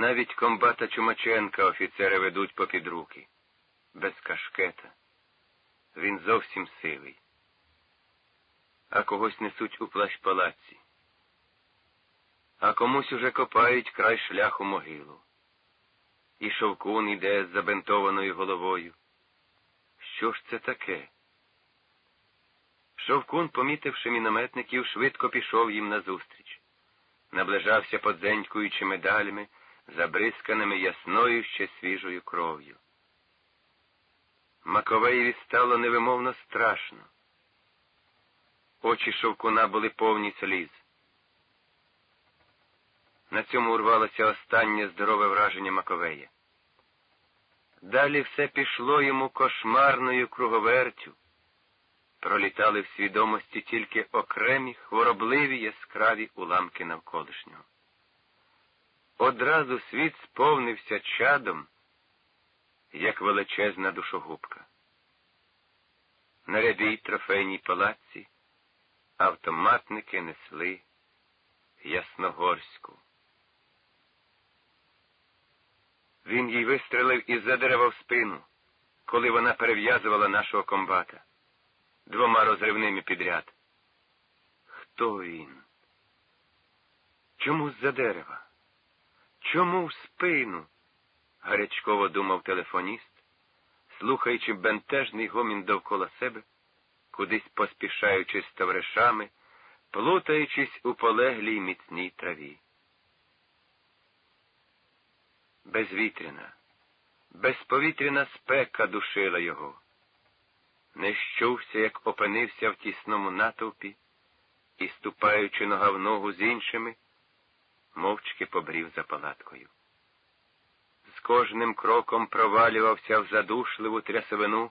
Навіть комбата Чумаченка офіцери ведуть попід руки, без кашкета. Він зовсім сивий. А когось несуть у плащ палаці, а комусь уже копають край шляху могилу. І шовкун іде з забинтованою головою. Що ж це таке? Шовкун, помітивши мінометників, швидко пішов їм назустріч. Наближався подзенькуючи медалями, забризканими ясною ще свіжою кров'ю. Маковеєві стало невимовно страшно. Очі шовкуна були повні сліз. На цьому урвалося останнє здорове враження Маковея. Далі все пішло йому кошмарною круговертю. Пролітали в свідомості тільки окремі хворобливі яскраві уламки навколишнього. Одразу світ сповнився чадом, як величезна душогубка. На рябій трофейній палаці автоматники несли Ясногорську. Він їй вистрелив із за дерева в спину, коли вона перев'язувала нашого комбата двома розривними підряд. Хто він? Чому з-за дерева? Чому в спину? гарячково думав телефоніст, слухаючи бентежний гомін довкола себе, кудись поспішаючи з товаришами, плутаючись у полеглій міцній траві. Безвітряна, безповітряна спека душила його. Не щувся, як опинився в тісному натовпі і, ступаючи нога в ногу з іншими, мовчки побрів за палаткою. З кожним кроком провалювався в задушливу трясовину,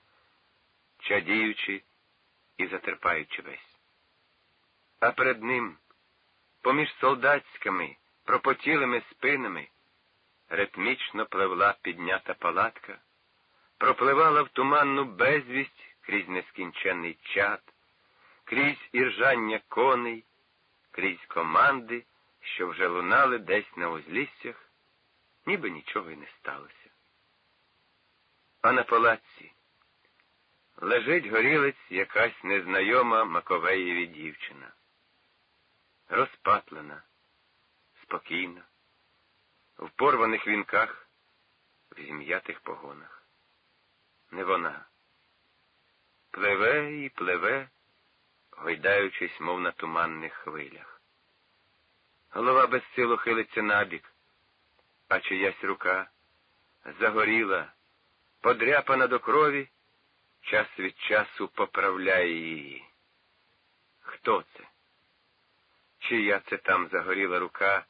чадіючи і затерпаючи весь. А перед ним, поміж солдатськими, пропотілими спинами, ритмічно пливла піднята палатка, пропливала в туманну безвість крізь нескінченний чад, крізь іржання коней, крізь команди, що вже лунали десь на узліссях, ніби нічого й не сталося. А на палаці лежить горілиць якась незнайома Маковеєві дівчина. Розпатлена, спокійна, в порваних вінках, в зім'ятих погонах. Не вона. Пливе і пливе, гойдаючись, мов на туманних хвилях. Голова безсило хилиться набік, а чиясь рука загоріла, подряпана до крові, час від часу поправляє її. Хто це? Чия це там загоріла рука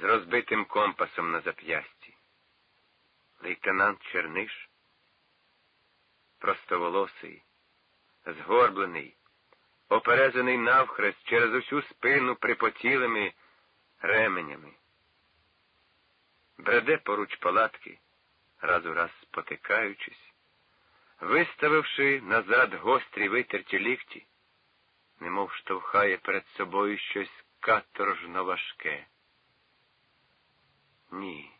з розбитим компасом на зап'ясті? Лейтенант Черниш, простоволосий, згорблений, оперезаний навхрест через усю спину припотілими ременями. Бреде поруч палатки, раз у раз спотикаючись, виставивши назад гострі витерті лікті, немов штовхає перед собою щось каторжно важке. Ні.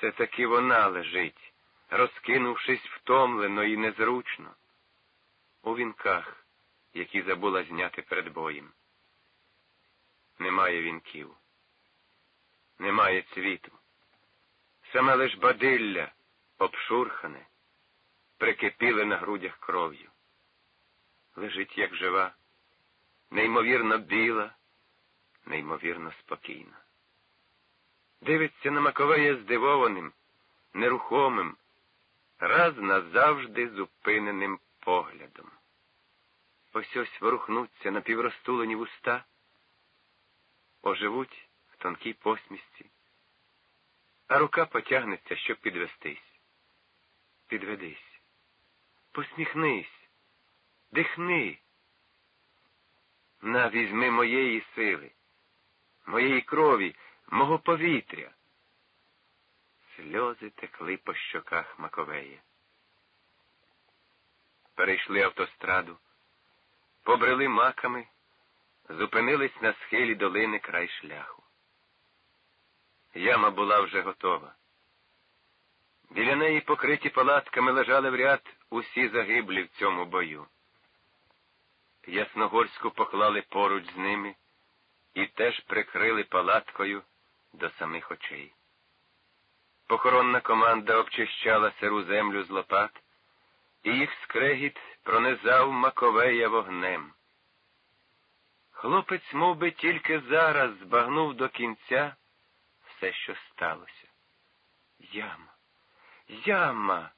Це таки вона лежить, розкинувшись втомлено і незручно, у вінках, які забула зняти перед боєм. Немає вінків, немає цвіту. Саме лиш бадилля, обшурхане, прикипіле на грудях кров'ю. Лежить, як жива, неймовірно біла, неймовірно спокійна. Дивиться на Маковея здивованим, нерухомим, раз назавжди зупиненим поглядом. Ось ось ворухнуться напівростулені вуста, оживуть в тонкій посмісті, а рука потягнеться, щоб підвестись. Підведись, посміхнись, дихни. На, візьми моєї сили, моєї крові, мого повітря. Сльози текли по щоках Маковея. Перейшли автостраду, побрели маками, зупинились на схилі долини край шляху. Яма була вже готова. Біля неї, покриті палатками, лежали в ряд усі загиблі в цьому бою. Ясногорську поклали поруч з ними і теж прикрили палаткою до самих очей. Похоронна команда обчищала сиру землю з лопат, і їх скрегіт пронизав Маковея вогнем. Хлопець мов би, тільки зараз збагнув до кінця все, що сталося. Яма, яма.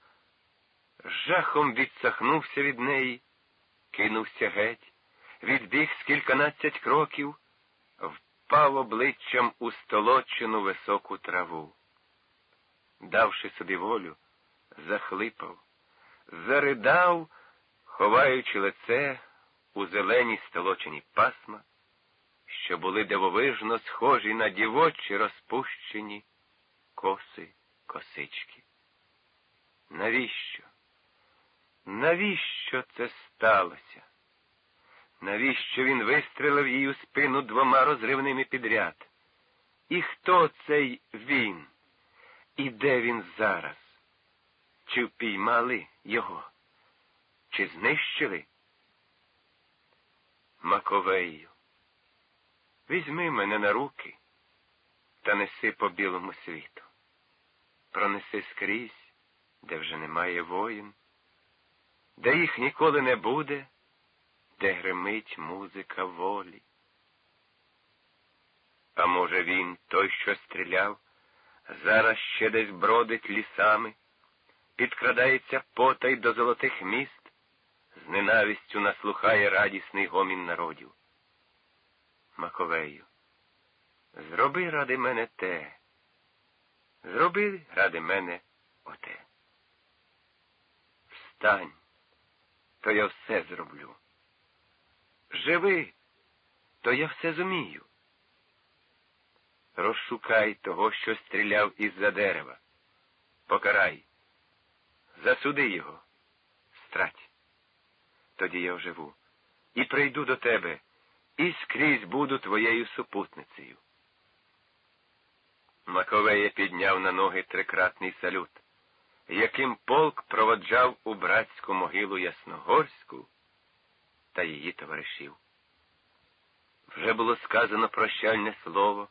Жахом відсахнувся від неї, кинувся геть, відбіг з кільканадцять кроків, впав обличчям у столочену високу траву. Давши собі волю, захлипав, заридав, ховаючи лице у зелені столочені пасма, що були дивовижно схожі на дівочі розпущені коси косички. Навіщо? Навіщо це сталося? Навіщо він вистрелив їй у спину двома розривними підряд? І хто цей він? І де він зараз? Чи впіймали його? Чи знищили? Маковею, візьми мене на руки та неси по білому світу. Пронеси скрізь, де вже немає воїн, де їх ніколи не буде, де гримить музика волі. А може, він, той, що стріляв, зараз ще десь бродить лісами, підкрадається потай до золотих міст, з ненавистю наслухає радісний гомін народів. Маковею, зроби ради мене те, зроби ради мене оте. Встань, то я все зроблю. Живи, то я все зумію. Розшукай того, що стріляв із-за дерева. Покарай, засуди його, страť. Тоді я оживу і прийду до тебе, і скрізь буду твоєю супутницею. Маковея підняв на ноги трикратний салют, яким полк проводжав у братську могилу Ясногорську та її товаришів. Вже було сказано прощальне слово.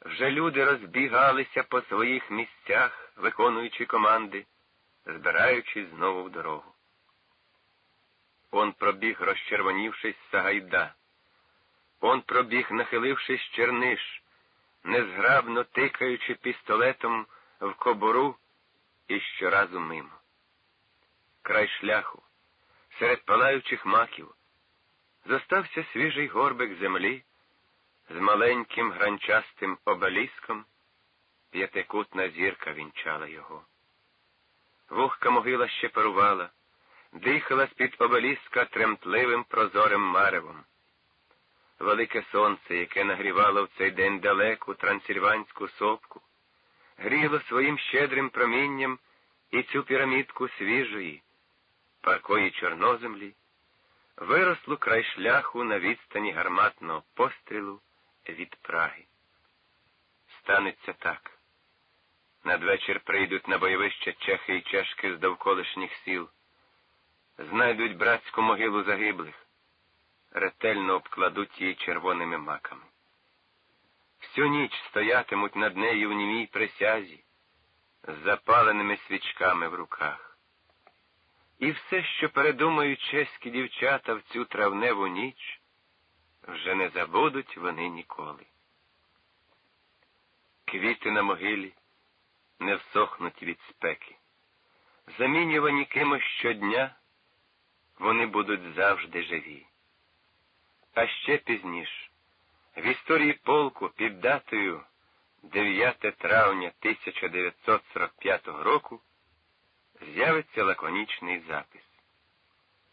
Вже люди розбігалися по своїх місцях, виконуючи команди, збираючись знову в дорогу. Он пробіг, розчервонівшись Сагайда. Он пробіг, нахилившись черниш, незграбно тикаючи пістолетом в кобуру і щоразу мимо. Край шляху, серед палаючих маків, зостався свіжий горбик землі з маленьким гранчастим обеліском, п'ятикутна зірка вінчала його. Вогка могила ще парувала, дихала з-під обеліска тремтливим прозорим маревом. Велике сонце, яке нагрівало в цей день далеку трансильванську сопку, гріло своїм щедрим промінням і цю пірамідку свіжої, паркої чорноземлі, виросло край шляху на відстані гарматного пострілу від Праги. Станеться так. Надвечір прийдуть на бойовище чехи і чешки з довколишніх сіл, знайдуть братську могилу загиблих, ретельно обкладуть її червоними маками. Всю ніч стоятимуть над нею в німій присязі, з запаленими свічками в руках. І все, що передумають чеські дівчата в цю травневу ніч, вже не забудуть вони ніколи. Квіти на могилі не всохнуть від спеки. Замінювані кимось щодня, вони будуть завжди живі. А ще пізніше, в історії полку під датою 9 травня 1945 року з'явиться лаконічний запис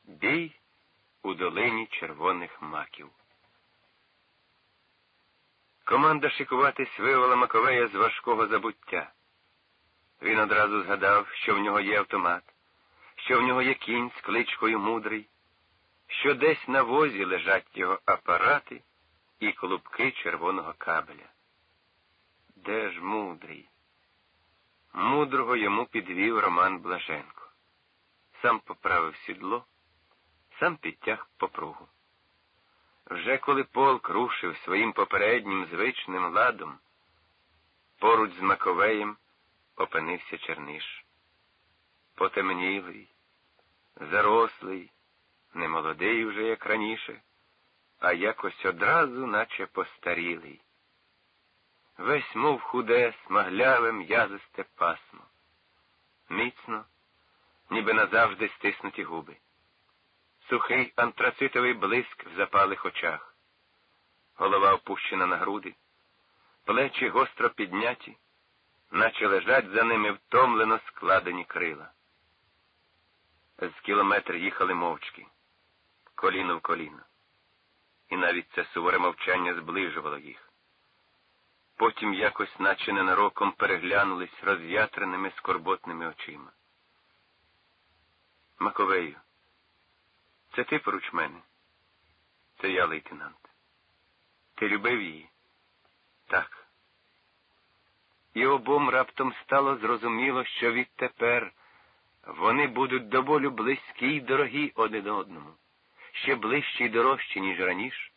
Бій у долині червоних маків. Команда шикуватись вивела Маковея з важкого забуття. Він одразу згадав, що в нього є автомат, що в нього є кінь з кличкою мудрий, що десь на возі лежать його апарати і колубки червоного кабеля. де ж мудрий? Мудрого йому підвів Роман Блаженко. Сам поправив сідло, сам підтяг попругу. Вже коли полк рушив своїм попереднім звичним ладом, поруч з Маковеєм опинився Черниш. Потемнілий, зарослий, не молодий вже, як раніше, а якось одразу, наче постарілий. Весь мов худе, смагляве, м'язисте пасмо. Міцно, ніби назавжди стиснуті губи. Сухий антрацитовий блиск в запалих очах, голова опущена на груди, плечі гостро підняті, наче лежать за ними втомлено складені крила. З кілометр їхали мовчки, коліно в коліно. І навіть це суворе мовчання зближувало їх. Потім якось, наче ненароком, переглянулись роз'ятреними скорботними очима. Маковею, це ти поруч мене? Це я, лейтенант. Ти любив її? Так. І обом раптом стало зрозуміло, що відтепер вони будуть до болю близькі й дорогі один одному, ще ближчі й дорожчі, ніж раніше,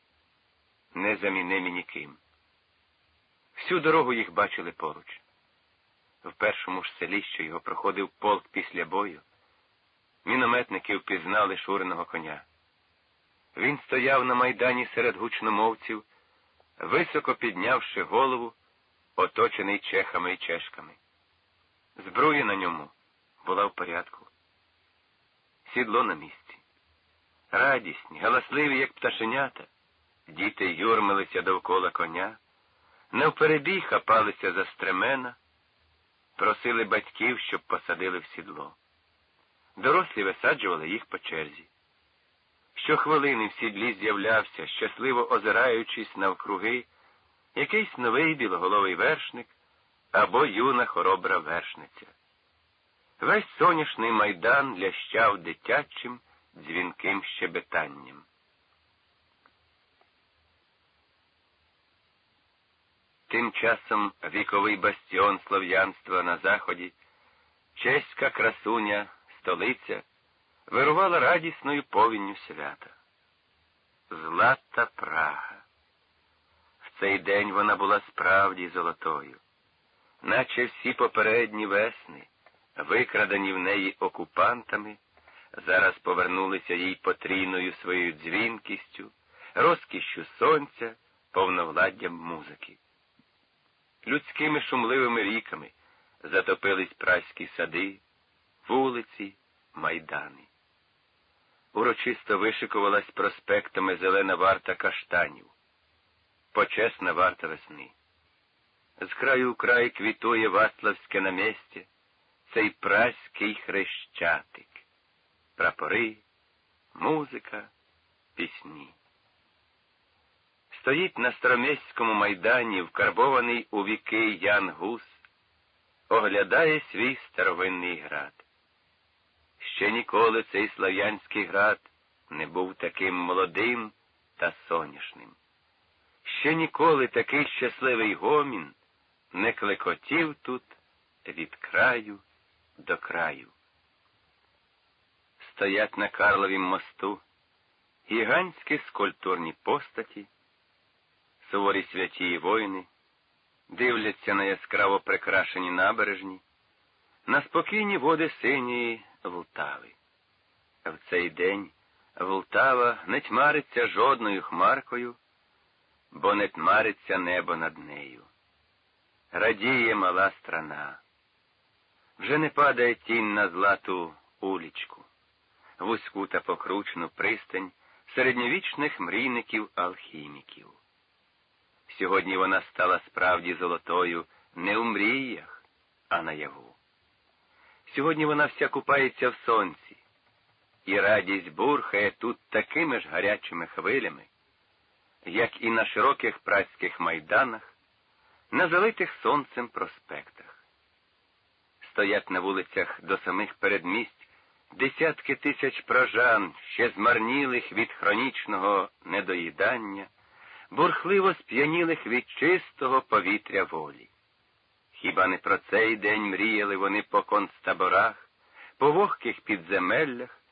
незамінимі ніким. Всю дорогу їх бачили поруч. В першому ж селі, що його проходив полк після бою, мінометники впізнали шуреного коня. Він стояв на майдані серед гучномовців, високо піднявши голову, оточений чехами і чешками. Збруя на ньому була в порядку. Сідло на місці. Радісні, галасливі, як пташенята, діти юрмилися довкола коня, навперебій хапалися за стремена, просили батьків, щоб посадили в сідло. Дорослі висаджували їх по черзі. Щохвилини в сідлі з'являвся, щасливо озираючись навкруги, якийсь новий білоголовий вершник або юна хоробра вершниця. Весь соняшний майдан лящав дитячим дзвінким щебетанням. Тим часом віковий бастіон слов'янства на заході, чеська красуня, столиця, вирувала радісною повінню свята. Злата Прага. В цей день вона була справді золотою, наче всі попередні весни викрадені в неї окупантами, зараз повернулися їй потрійною своєю дзвінкістю, розкішшю сонця, повновладдям музики. Людськими шумливими ріками затопились праські сади, вулиці, майдани. Урочисто вишикувалась проспектами зелена варта каштанів, почесна варта весни. З краю в край квітує Ваславське наместя, цей праський хрещатик, прапори, музика, пісні. Стоїть на Старомєському майдані, вкарбований у віки Ян Гус, оглядає свій старовинний град. Ще ніколи цей слав'янський град не був таким молодим та соняшним. Ще ніколи такий щасливий гомін не клекотів тут від краю до краю. Стоять на Карловім мосту гігантські скульптурні постаті, суворі святі і воїни, дивляться на яскраво прикрашені набережні, на спокійні води синьої Волтави. В цей день Волтава не тьмариться жодною хмаркою, бо не тьмариться небо над нею. Радіє мала страна. Вже не падає тінь на злату улічку, вузьку та покручну пристань середньовічних мрійників алхіміків. Сьогодні вона стала справді золотою не у мріях, а наяву. Сьогодні вона вся купається в сонці, і радість бурхає тут такими ж гарячими хвилями, як і на широких працьких майданах, на залитих сонцем проспектах. Стоять на вулицях до самих передмість десятки тисяч прожан, ще змарнілих від хронічного недоїдання бурхливо сп'янілих від чистого повітря волі. Хіба не про цей день мріяли вони по концтаборах, по вогких підземеллях,